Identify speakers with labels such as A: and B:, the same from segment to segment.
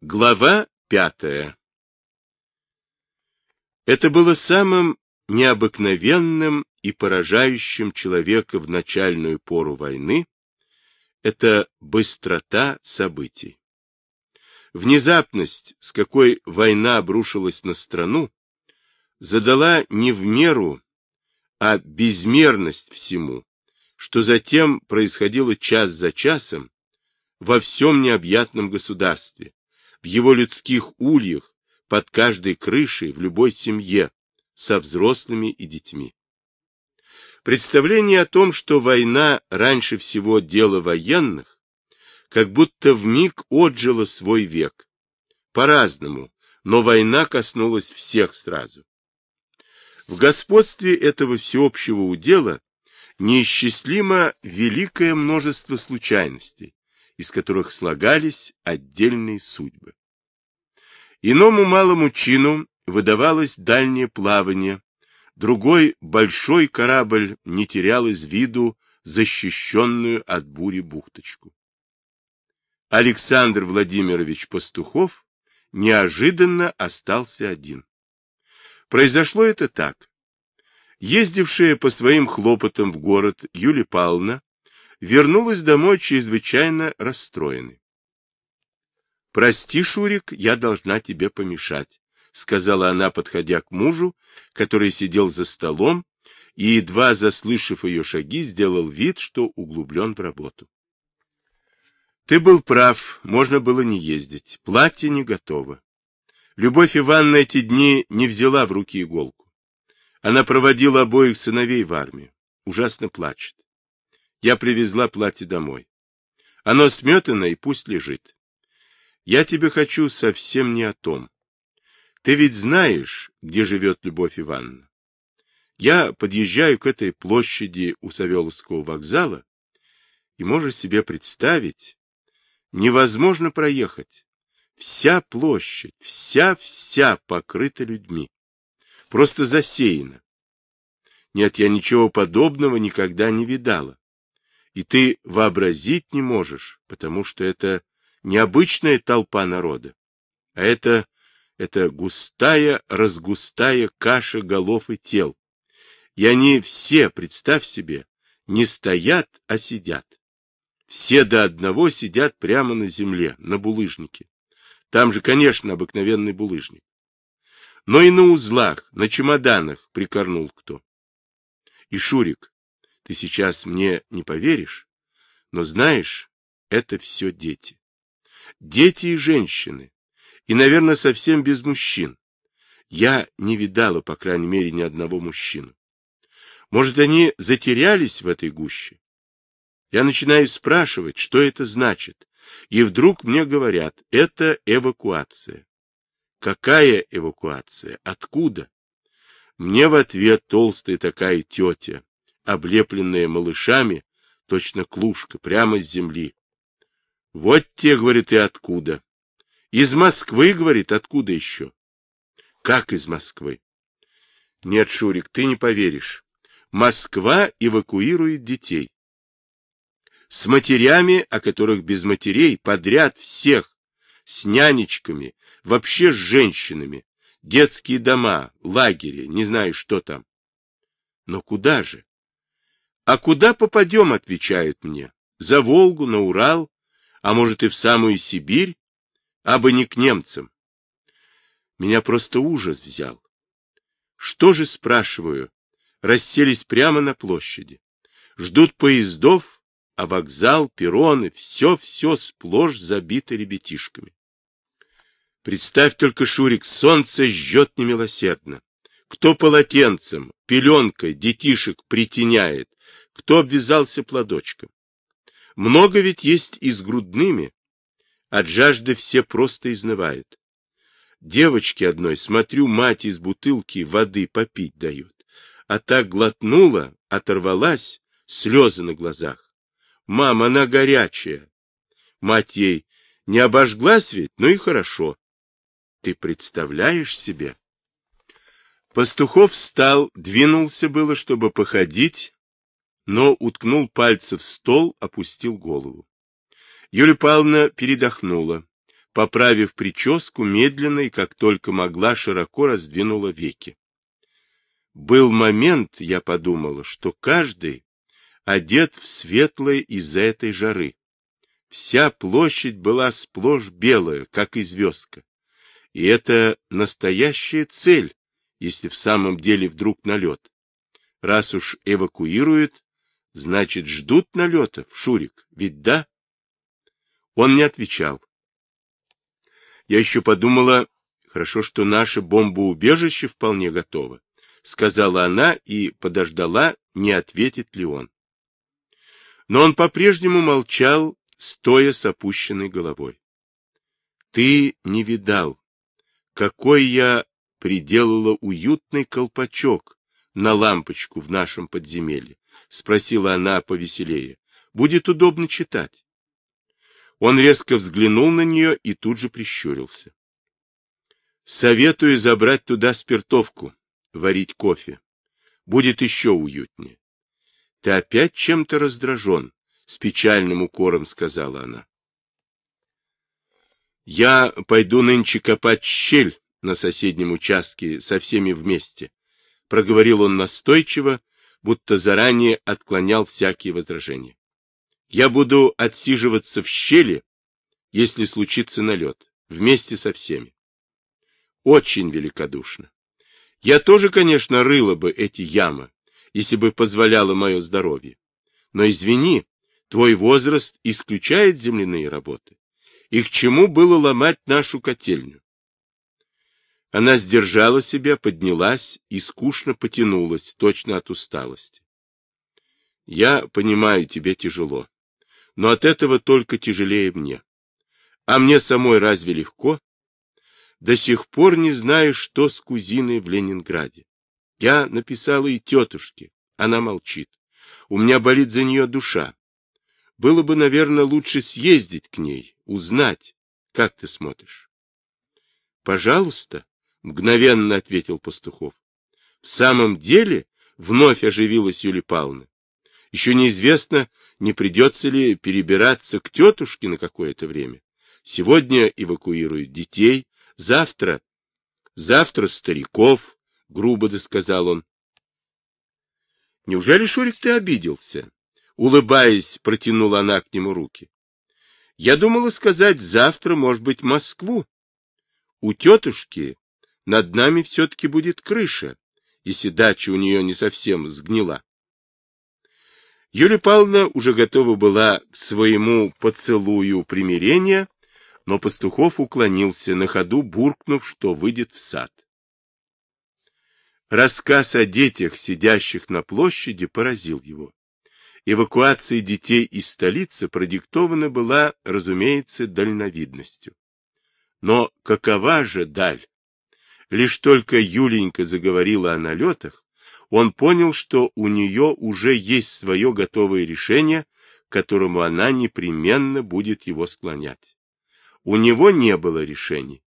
A: Глава пятая Это было самым необыкновенным и поражающим человека в начальную пору войны, это быстрота событий. Внезапность, с какой война обрушилась на страну, задала не в меру, а безмерность всему, что затем происходило час за часом во всем необъятном государстве, в его людских ульях, под каждой крышей, в любой семье, со взрослыми и детьми. Представление о том, что война раньше всего дело военных, как будто в миг отжило свой век. По-разному, но война коснулась всех сразу. В господстве этого всеобщего удела неисчислимо великое множество случайностей, из которых слагались отдельные судьбы. Иному малому чину выдавалось дальнее плавание, другой большой корабль не терял из виду защищенную от бури бухточку. Александр Владимирович Пастухов неожиданно остался один. Произошло это так. Ездившая по своим хлопотам в город Юлия Павловна вернулась домой чрезвычайно расстроенной. — Прости, Шурик, я должна тебе помешать, — сказала она, подходя к мужу, который сидел за столом, и, едва заслышав ее шаги, сделал вид, что углублен в работу. — Ты был прав, можно было не ездить, платье не готово. Любовь Ивановна эти дни не взяла в руки иголку. Она проводила обоих сыновей в армию. Ужасно плачет. Я привезла платье домой. Оно сметано и пусть лежит. Я тебе хочу совсем не о том. Ты ведь знаешь, где живет Любовь Ивановна. Я подъезжаю к этой площади у Савеловского вокзала, и можешь себе представить, невозможно проехать. Вся площадь, вся-вся покрыта людьми. Просто засеяна. Нет, я ничего подобного никогда не видала и ты вообразить не можешь, потому что это необычная толпа народа, а это, это густая, разгустая каша голов и тел. И они все, представь себе, не стоят, а сидят. Все до одного сидят прямо на земле, на булыжнике. Там же, конечно, обыкновенный булыжник. Но и на узлах, на чемоданах прикорнул кто. И Шурик, ты сейчас мне не поверишь, но знаешь, это все дети. Дети и женщины. И, наверное, совсем без мужчин. Я не видала, по крайней мере, ни одного мужчину. Может, они затерялись в этой гуще? Я начинаю спрашивать, что это значит. И вдруг мне говорят, это эвакуация. Какая эвакуация? Откуда? Мне в ответ толстая такая тетя, облепленная малышами, точно клушка, прямо с земли. Вот те, говорит, и откуда. Из Москвы, говорит, откуда еще? Как из Москвы? Нет, Шурик, ты не поверишь. Москва эвакуирует детей. С матерями, о которых без матерей, подряд всех, с нянечками, вообще с женщинами, детские дома, лагеря, не знаю, что там. Но куда же? А куда попадем, отвечают мне. За Волгу, на Урал, а может и в самую Сибирь, а бы не к немцам. Меня просто ужас взял. Что же, спрашиваю, расселись прямо на площади. Ждут поездов, а вокзал, перроны, все-все сплошь забито ребятишками. Представь только, Шурик, солнце жжет немилосердно. Кто полотенцем, пеленкой детишек притеняет, кто обвязался плодочком. Много ведь есть и с грудными. От жажды все просто изнывают. Девочке одной, смотрю, мать из бутылки воды попить дает. А так глотнула, оторвалась, слезы на глазах. Мама, она горячая. Мать ей, не обожглась ведь, ну и хорошо. Ты представляешь себе? Пастухов встал, двинулся было, чтобы походить, но уткнул пальцы в стол, опустил голову. Юлия Павловна передохнула, поправив прическу, медленно и как только могла, широко раздвинула веки. Был момент, я подумала, что каждый одет в светлое из-за этой жары. Вся площадь была сплошь белая, как и звездка. И это настоящая цель, если в самом деле вдруг налет. Раз уж эвакуируют, значит, ждут налетов, Шурик, ведь да? Он не отвечал. Я еще подумала, хорошо, что наше бомбоубежище вполне готово, сказала она и подождала, не ответит ли он. Но он по-прежнему молчал, стоя с опущенной головой. Ты не видал, какой я приделала уютный колпачок на лампочку в нашем подземелье, спросила она повеселее. Будет удобно читать. Он резко взглянул на нее и тут же прищурился. Советую забрать туда спиртовку, варить кофе. Будет еще уютнее. Ты опять чем-то раздражен, с печальным укором сказала она. Я пойду нынче копать щель на соседнем участке со всеми вместе, проговорил он настойчиво, будто заранее отклонял всякие возражения. Я буду отсиживаться в щели, если случится налет, вместе со всеми. Очень великодушно. Я тоже, конечно, рыла бы эти ямы, если бы позволяло мое здоровье. Но извини, твой возраст исключает земляные работы. И к чему было ломать нашу котельню? Она сдержала себя, поднялась и скучно потянулась, точно от усталости. Я понимаю, тебе тяжело, но от этого только тяжелее мне. А мне самой разве легко? До сих пор не знаю, что с кузиной в Ленинграде. Я написала и тетушке, она молчит. У меня болит за нее душа. Было бы, наверное, лучше съездить к ней, узнать, как ты смотришь. — Пожалуйста, — мгновенно ответил Пастухов. — В самом деле, — вновь оживилась Юлия Павловна, — еще неизвестно, не придется ли перебираться к тетушке на какое-то время. Сегодня эвакуируют детей, завтра... Завтра стариков, — грубо досказал он. — Неужели, Шурик, ты обиделся? Улыбаясь, протянула она к нему руки. Я думала сказать завтра, может быть, Москву. У тетушки над нами все-таки будет крыша, если дача у нее не совсем сгнила. Юлия Павловна уже готова была к своему поцелую примирения, но Пастухов уклонился, на ходу буркнув, что выйдет в сад. Рассказ о детях, сидящих на площади, поразил его. Эвакуация детей из столицы продиктована была, разумеется, дальновидностью. Но какова же даль? Лишь только Юленька заговорила о налетах, он понял, что у нее уже есть свое готовое решение, к которому она непременно будет его склонять. У него не было решений.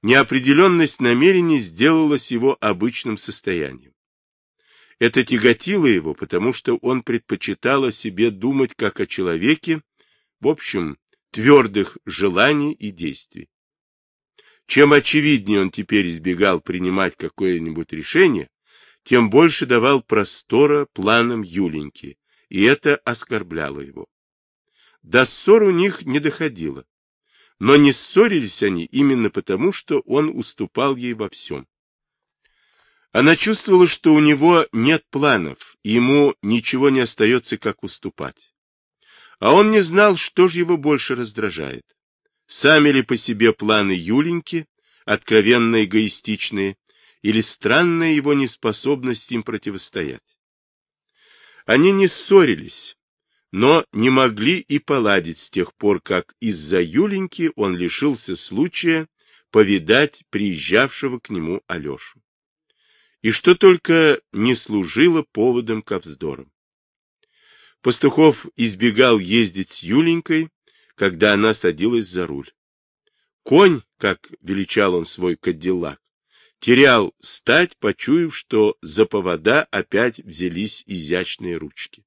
A: Неопределенность намерений сделалась его обычным состоянием. Это тяготило его, потому что он предпочитал о себе думать как о человеке, в общем, твердых желаний и действий. Чем очевиднее он теперь избегал принимать какое-нибудь решение, тем больше давал простора планам Юленьки, и это оскорбляло его. До ссор у них не доходило, но не ссорились они именно потому, что он уступал ей во всем. Она чувствовала, что у него нет планов, и ему ничего не остается, как уступать. А он не знал, что же его больше раздражает. Сами ли по себе планы Юленьки, откровенно эгоистичные, или странная его неспособность им противостоять. Они не ссорились, но не могли и поладить с тех пор, как из-за Юленьки он лишился случая повидать приезжавшего к нему Алешу и что только не служило поводом ко вздорам. Пастухов избегал ездить с Юленькой, когда она садилась за руль. Конь, как величал он свой кадиллак, терял стать, почуяв, что за повода опять взялись изящные ручки.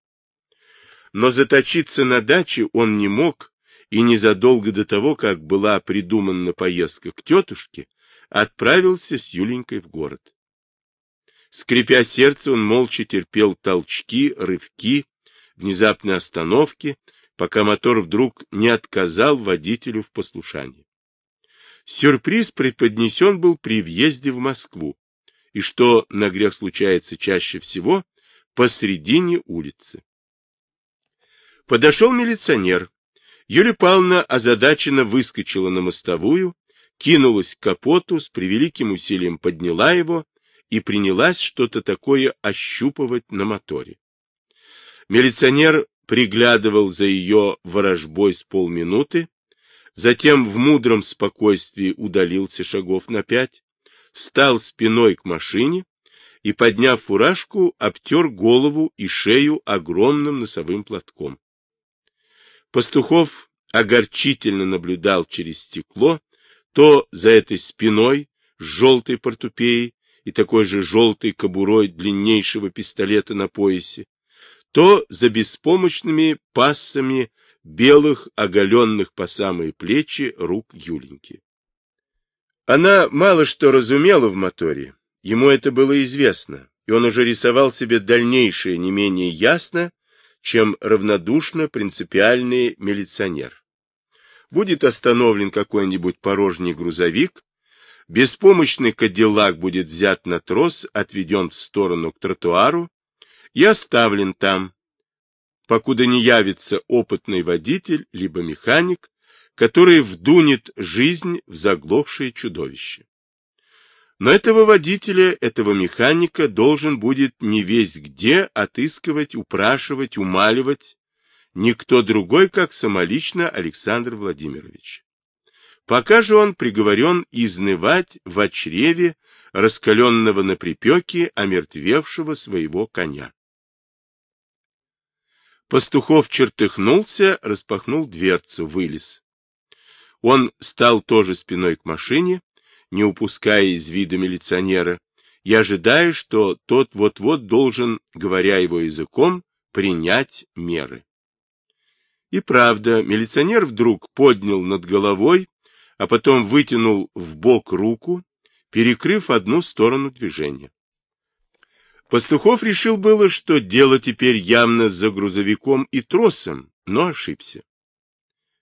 A: Но заточиться на даче он не мог и незадолго до того, как была придумана поездка к тетушке, отправился с Юленькой в город. Скрипя сердце, он молча терпел толчки, рывки, внезапные остановки, пока мотор вдруг не отказал водителю в послушании. Сюрприз преподнесен был при въезде в Москву, и что на грех случается чаще всего, посредине улицы. Подошел милиционер. Юлия Павловна озадаченно выскочила на мостовую, кинулась к капоту, с превеликим усилием подняла его и принялась что-то такое ощупывать на моторе. Милиционер приглядывал за ее ворожбой с полминуты, затем в мудром спокойствии удалился шагов на пять, стал спиной к машине и, подняв фуражку, обтер голову и шею огромным носовым платком. Пастухов огорчительно наблюдал через стекло то за этой спиной с желтой портупеей и такой же желтой кобурой длиннейшего пистолета на поясе, то за беспомощными пассами белых, оголенных по самые плечи рук Юленьки. Она мало что разумела в моторе, ему это было известно, и он уже рисовал себе дальнейшее не менее ясно, чем равнодушно принципиальный милиционер. Будет остановлен какой-нибудь порожний грузовик, беспомощный кадиллак будет взят на трос, отведен в сторону к тротуару и оставлен там, покуда не явится опытный водитель либо механик, который вдунет жизнь в заглохшее чудовище. Но этого водителя, этого механика должен будет не весь где отыскивать, упрашивать, умаливать никто другой, как самолично Александр Владимирович. Пока же он приговорен изнывать в очреве раскаленного на припеке омертвевшего своего коня. Пастухов чертыхнулся, распахнул дверцу, вылез. Он стал тоже спиной к машине, не упуская из вида милиционера, и ожидая, что тот вот-вот должен, говоря его языком, принять меры. И правда, милиционер вдруг поднял над головой, а потом вытянул в бок руку, перекрыв одну сторону движения. Пастухов решил было, что дело теперь явно за грузовиком и тросом, но ошибся.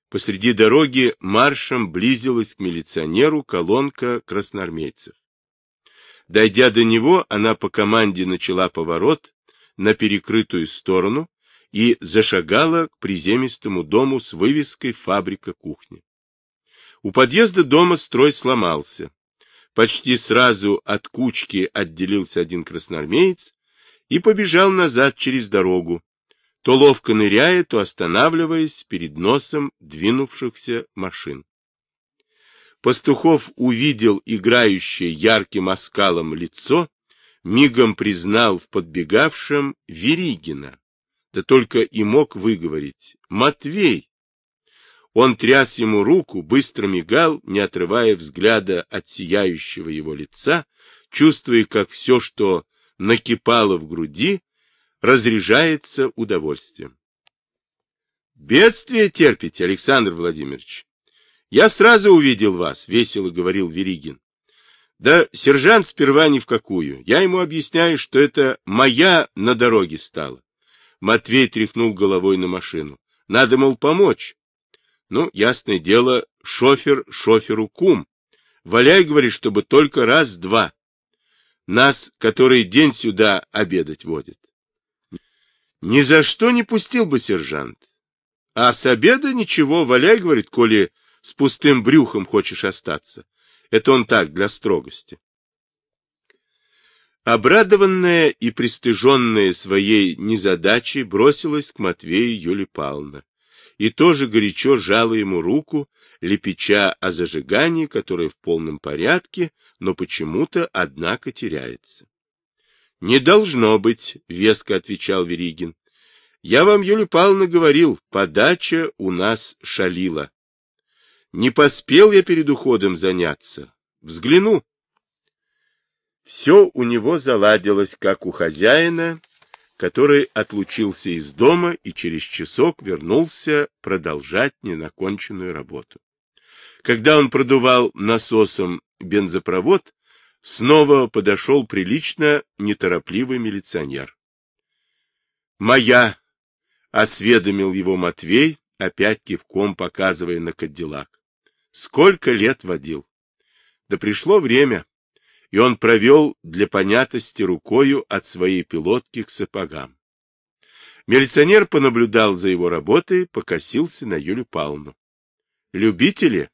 A: Посреди дороги маршем близилась к милиционеру колонка красноармейцев. Дойдя до него, она по команде начала поворот на перекрытую сторону и зашагала к приземистому дому с вывеской «Фабрика кухни». У подъезда дома строй сломался. Почти сразу от кучки отделился один красноармеец и побежал назад через дорогу, то ловко ныряя, то останавливаясь перед носом двинувшихся машин. Пастухов увидел играющее ярким оскалом лицо, мигом признал в подбегавшем Веригина, да только и мог выговорить «Матвей!». Он тряс ему руку, быстро мигал, не отрывая взгляда от сияющего его лица, чувствуя, как все, что накипало в груди, разряжается удовольствием. Бедствие терпите, Александр Владимирович. Я сразу увидел вас, весело говорил Веригин. Да сержант сперва ни в какую. Я ему объясняю, что это моя на дороге стала. Матвей тряхнул головой на машину. Надо, мол, помочь. Ну, ясное дело, шофер шоферу кум. Валяй, говорит, чтобы только раз-два. Нас, который день сюда обедать водит. Ни за что не пустил бы сержант. А с обеда ничего, валяй, говорит, коли с пустым брюхом хочешь остаться. Это он так, для строгости. Обрадованная и пристыженная своей незадачей бросилась к Матвею Юлия Павловна и тоже горячо жала ему руку, лепеча о зажигании, которое в полном порядке, но почему-то, однако, теряется. — Не должно быть, — веско отвечал Веригин. — Я вам, Юлия Павловна, говорил, подача у нас шалила. Не поспел я перед уходом заняться. Взгляну. Все у него заладилось, как у хозяина, который отлучился из дома и через часок вернулся продолжать ненаконченную работу. Когда он продувал насосом бензопровод, снова подошел прилично неторопливый милиционер. «Моя!» — осведомил его Матвей, опять кивком показывая на Кадиллак. «Сколько лет водил?» Да пришло время, и он провел для понятости рукою от своей пилотки к сапогам. Милиционер понаблюдал за его работой, покосился на Юлю Павловну. «Любители?»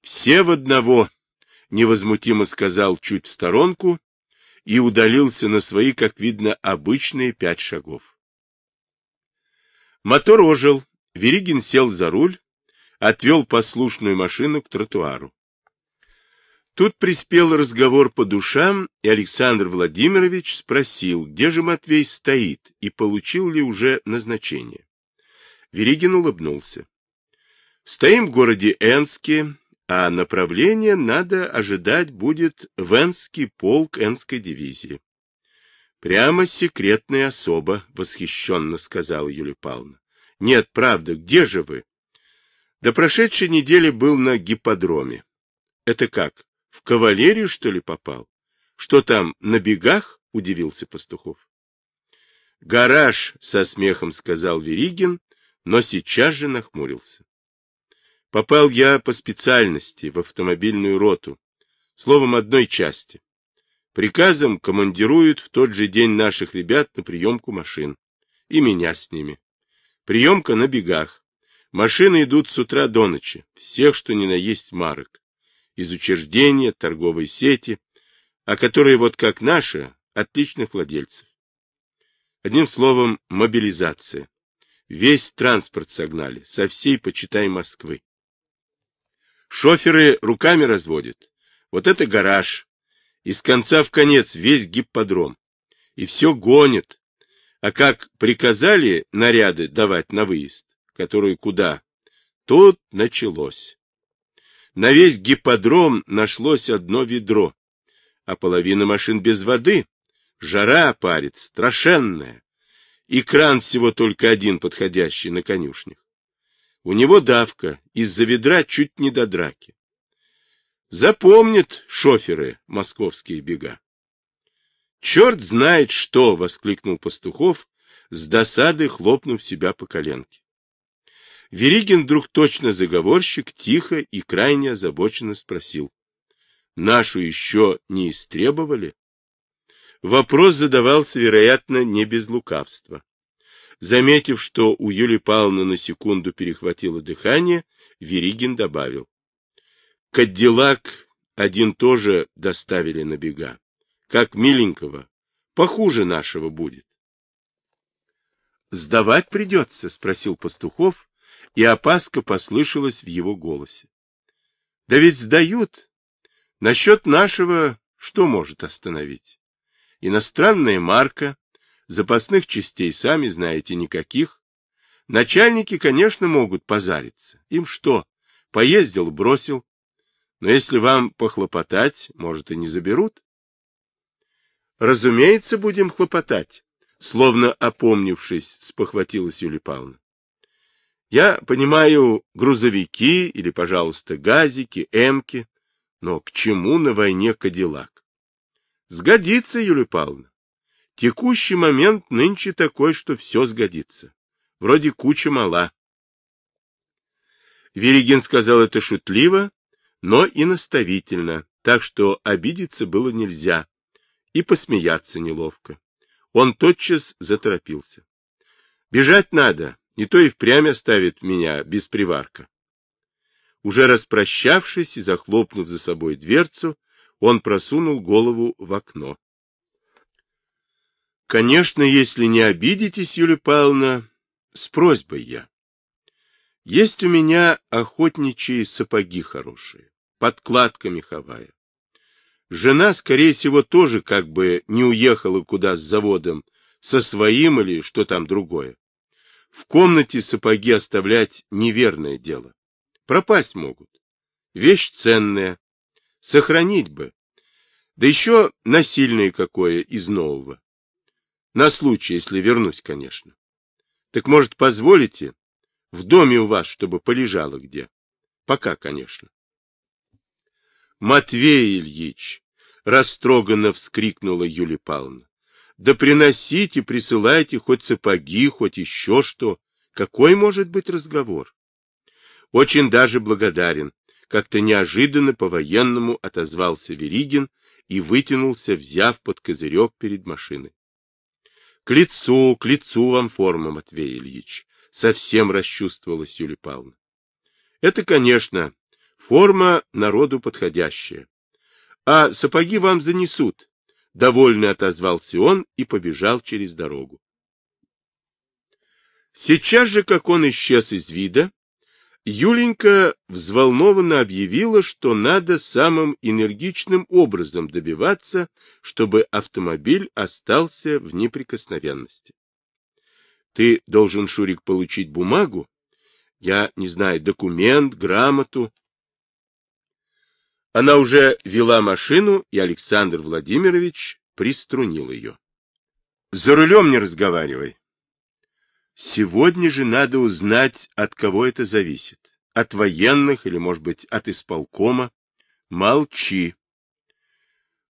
A: «Все в одного», — невозмутимо сказал чуть в сторонку и удалился на свои, как видно, обычные пять шагов. Мотор ожил, Веригин сел за руль, отвел послушную машину к тротуару. Тут приспел разговор по душам, и Александр Владимирович спросил, где же Матвей стоит и получил ли уже назначение. Веригин улыбнулся. Стоим в городе Энске, а направление надо ожидать будет в Энский полк Энской дивизии. Прямо секретная особа, восхищенно сказала Юлия Павловна. Нет, правда, где же вы? До прошедшей недели был на гипподроме. Это как, в кавалерию, что ли, попал? Что там, на бегах? — удивился Пастухов. Гараж, — со смехом сказал Веригин, но сейчас же нахмурился. Попал я по специальности в автомобильную роту, словом, одной части. Приказом командируют в тот же день наших ребят на приемку машин. И меня с ними. Приемка на бегах. Машины идут с утра до ночи. Всех, что ни на есть марок. Из учреждения, торговой сети, а которые вот как наши, отличных владельцев. Одним словом, мобилизация. Весь транспорт согнали, со всей, почитай, Москвы. Шоферы руками разводят. Вот это гараж. Из конца в конец весь гипподром. И все гонит. А как приказали наряды давать на выезд, которые куда, тут началось. На весь гипподром нашлось одно ведро, а половина машин без воды. Жара парит, страшенная. И кран всего только один подходящий на конюшнях. У него давка, из-за ведра чуть не до драки. Запомнят шоферы московские бега. Черт знает что! — воскликнул Пастухов, с досадой хлопнув себя по коленке. Веригин вдруг точно заговорщик, тихо и крайне озабоченно спросил. — Нашу еще не истребовали? Вопрос задавался, вероятно, не без лукавства. Заметив, что у Юли Павловны на секунду перехватило дыхание, Веригин добавил. Кадиллак один тоже доставили на бега. Как миленького. Похуже нашего будет. «Сдавать придется?» — спросил Пастухов, и опаска послышалась в его голосе. «Да ведь сдают. Насчет нашего что может остановить? Иностранная марка, Запасных частей, сами знаете, никаких. Начальники, конечно, могут позариться. Им что? Поездил, бросил. Но если вам похлопотать, может, и не заберут. Разумеется, будем хлопотать. Словно опомнившись, спохватилась Юлия Павловна. Я понимаю грузовики или, пожалуйста, газики, эмки, но к чему на войне Кадиллак? Сгодится, Юлия Павловна. Текущий момент нынче такой, что все сгодится. Вроде куча мала. Веригин сказал это шутливо, но и наставительно, так что обидеться было нельзя, и посмеяться неловко. Он тотчас заторопился. Бежать надо, не то и впрямь оставит меня без приварка. Уже распрощавшись и захлопнув за собой дверцу, он просунул голову в окно. Конечно, если не обидитесь, Юлия Павловна, с просьбой я. Есть у меня охотничьи сапоги хорошие, подкладка меховая. Жена, скорее всего, тоже как бы не уехала куда с заводом, со своим или что там другое. В комнате сапоги оставлять неверное дело. Пропасть могут. Вещь ценная. Сохранить бы. Да еще насильное какое из нового. На случай, если вернусь, конечно. Так, может, позволите? В доме у вас, чтобы полежала где. Пока, конечно. Матвей Ильич! Растроганно вскрикнула Юлия Павловна. Да приносите, присылайте хоть сапоги, хоть еще что. Какой может быть разговор? Очень даже благодарен. Как-то неожиданно по-военному отозвался Веригин и вытянулся, взяв под козырек перед машиной. — К лицу, к лицу вам форма, Матвей Ильич, — совсем расчувствовалась Юлия Павловна. — Это, конечно, форма народу подходящая. А сапоги вам занесут, Довольно отозвался он и побежал через дорогу. Сейчас же, как он исчез из вида, Юленька взволнованно объявила, что надо самым энергичным образом добиваться, чтобы автомобиль остался в неприкосновенности. Ты должен, Шурик, получить бумагу, я не знаю, документ, грамоту, она уже вела машину, и Александр Владимирович приструнил ее. — За рулем не разговаривай. Сегодня же надо узнать, от кого это зависит. От военных или, может быть, от исполкома. Молчи.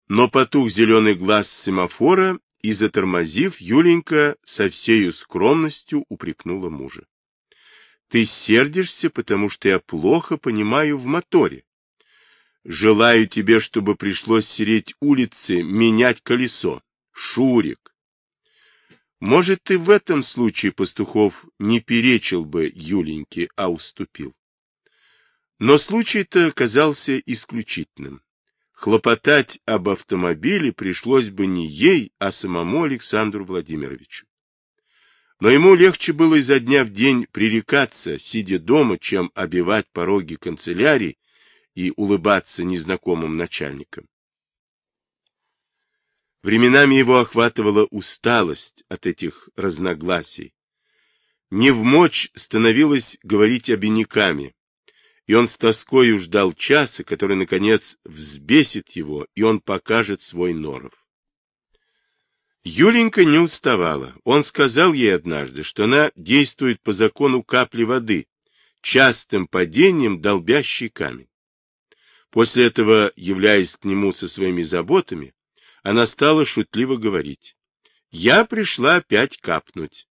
A: Но потух зеленый глаз семафора, и, затормозив, Юленька со всею скромностью упрекнула мужа. — Ты сердишься, потому что я плохо понимаю в моторе. Желаю тебе, чтобы пришлось сереть улицы, менять колесо. Шурик. Может, ты в этом случае, Пастухов, не перечил бы Юленьке, а уступил. Но случай-то оказался исключительным. Хлопотать об автомобиле пришлось бы не ей, а самому Александру Владимировичу. Но ему легче было изо дня в день пререкаться, сидя дома, чем обивать пороги канцелярии и улыбаться незнакомым начальникам. Временами его охватывала усталость от этих разногласий. Не в мочь становилось говорить обиняками, и он с тоскою ждал часа, который, наконец, взбесит его, и он покажет свой норов. Юленька не уставала. Он сказал ей однажды, что она действует по закону капли воды, частым падением долбящий камень. После этого, являясь к нему со своими заботами, она стала шутливо говорить. «Я пришла опять капнуть».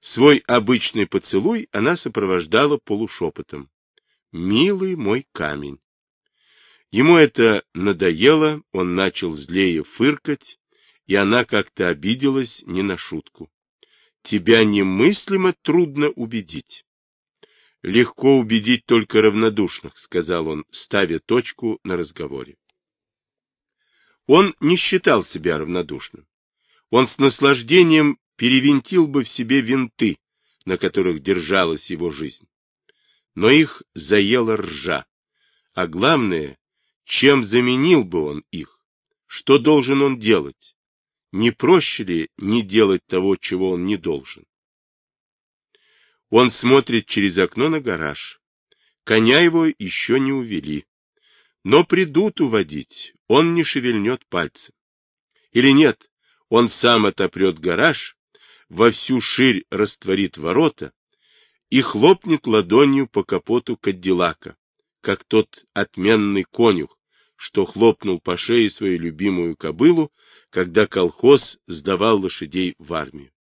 A: Свой обычный поцелуй она сопровождала полушепотом. «Милый мой камень». Ему это надоело, он начал злее фыркать, и она как-то обиделась не на шутку. «Тебя немыслимо трудно убедить». Легко убедить только равнодушных, сказал он, ставя точку на разговоре. Он не считал себя равнодушным. Он с наслаждением перевинтил бы в себе винты, на которых держалась его жизнь. Но их заела ржа. А главное, чем заменил бы он их? Что должен он делать? Не проще ли не делать того, чего он не должен? Он смотрит через окно на гараж. Коня его еще не увели. Но придут уводить, он не шевельнет пальцем. Или нет, он сам отопрет гараж, во всю ширь растворит ворота и хлопнет ладонью по капоту Кадиллака, как тот отменный конюх, что хлопнул по шее свою любимую кобылу, когда колхоз сдавал лошадей в армию.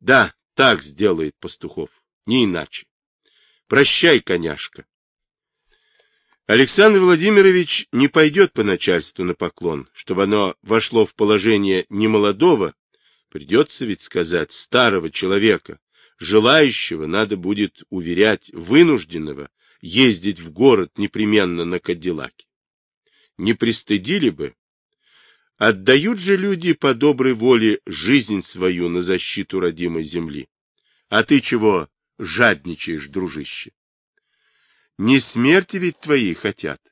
A: Да, так сделает Пастухов, не иначе. Прощай, коняшка. Александр Владимирович не пойдет по начальству на поклон, чтобы оно вошло в положение немолодого, придется ведь сказать, старого человека, желающего, надо будет уверять, вынужденного ездить в город непременно на Кадиллаке. Не пристыдили бы, Отдают же люди по доброй воле жизнь свою на защиту родимой земли. А ты чего жадничаешь, дружище? Не смерти ведь твои хотят.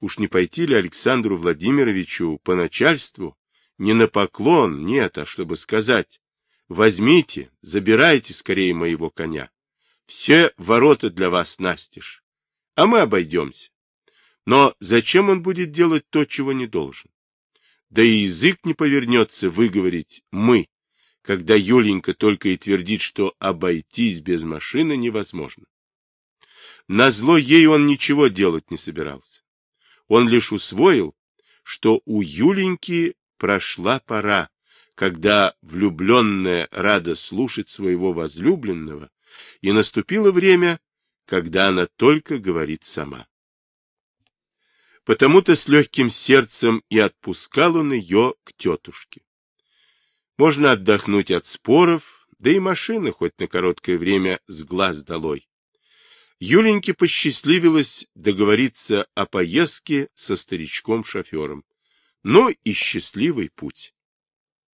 A: Уж не пойти ли Александру Владимировичу по начальству? Не на поклон, нет, а чтобы сказать. Возьмите, забирайте скорее моего коня. Все ворота для вас настежь. А мы обойдемся. Но зачем он будет делать то, чего не должен? Да и язык не повернется выговорить «мы», когда Юленька только и твердит, что обойтись без машины невозможно. Назло ей он ничего делать не собирался. Он лишь усвоил, что у Юленьки прошла пора, когда влюбленная рада слушать своего возлюбленного, и наступило время, когда она только говорит сама. Потому-то с легким сердцем и отпускал он ее к тетушке. Можно отдохнуть от споров, да и машина хоть на короткое время с глаз долой. Юленьке посчастливилось договориться о поездке со старичком-шофером. Но и счастливый путь.